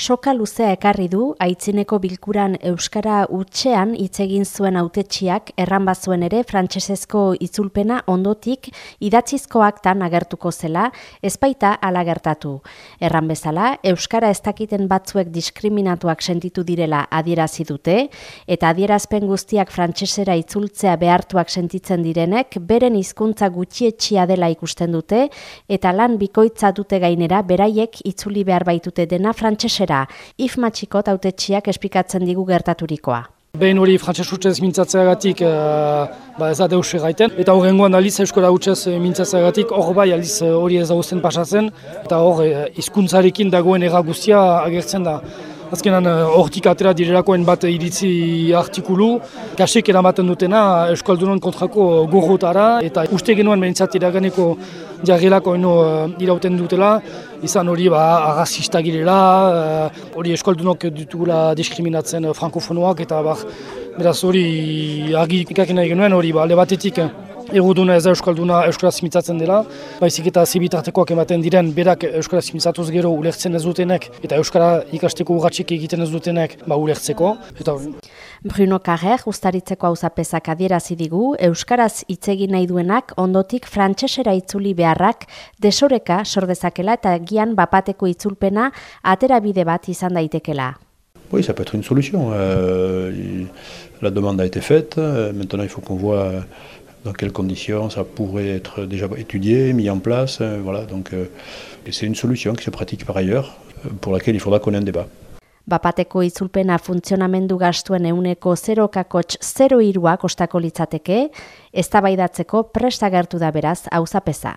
soka luzea ekarri du aitzineko bilkuran euskara utxean hitz egin zuen autetxiak erran bazuen ere frantsesezko itzulpena ondotik idatzizkoak tan agertuko zela ezpaita ala gertatu. Erran bezala euskara ez dakiten batzuek diskriminatuak sentitu direla adierazi dute eta adierazpen guztiak frantsesera itzultzea behartuak sentitzen direnek beren hizkuntza gutxietxia dela ikusten dute eta lan bikoitza dute gainera beraiek itzuli behar baitute dena frantsesera galdera, if matxikot autetxiak espikatzen digu gertaturikoa. Behin hori frantxas mintzatzeagatik uh, ba ez da deus gaiten. Eta horrengoan aliz euskara utxez eh, mintzatzeagatik hor bai aliz eh, hori ez da pasatzen. Eta hor hizkuntzarekin dagoen erra guztia agertzen da. Azkenan hortik atera direlakoen bat iritzi artikulu, kasek eramaten dutena Euskaldunon kontrako gorrotara, eta uste genuen behintzat iraganeko jarrilako eno irauten dutela, izan hori ba, agazista girela, uh, hori eskaldunok ditugula diskriminatzen frankofonoak, eta bar, beraz hori argi ikakin nahi genuen, hori ba, alde batetik Eguduna ez da Euskalduna Euskara zimitzatzen dela, baizik eta zibitartekoak ematen diren berak Euskara zimitzatuz gero ulertzen ez dutenek eta Euskara ikasteko urratxik egiten ez dutenek ba ulertzeko. Eta... Bruno Carrer, ustaritzeko hau zapezak adierazi digu, Euskaraz itzegin nahi duenak ondotik frantsesera itzuli beharrak desoreka sordezakela eta gian bapateko itzulpena atera bide bat izan daitekela. Oui, ça peut être une solution. Euh, la demande a été faite. Maintenant, il faut qu'on voit dans quelles conditions ça pourrait être déjà étudié, mis en place. Euh, voilà, donc euh, c'est une solution qui se pratique par ailleurs, euh, pour laquelle il faudra qu'on ait un débat. Bapateko itzulpena funtzionamendu gastuen euneko 0,0 0 irua kostako litzateke, eztabaidatzeko prestagertu da beraz hau zapeza.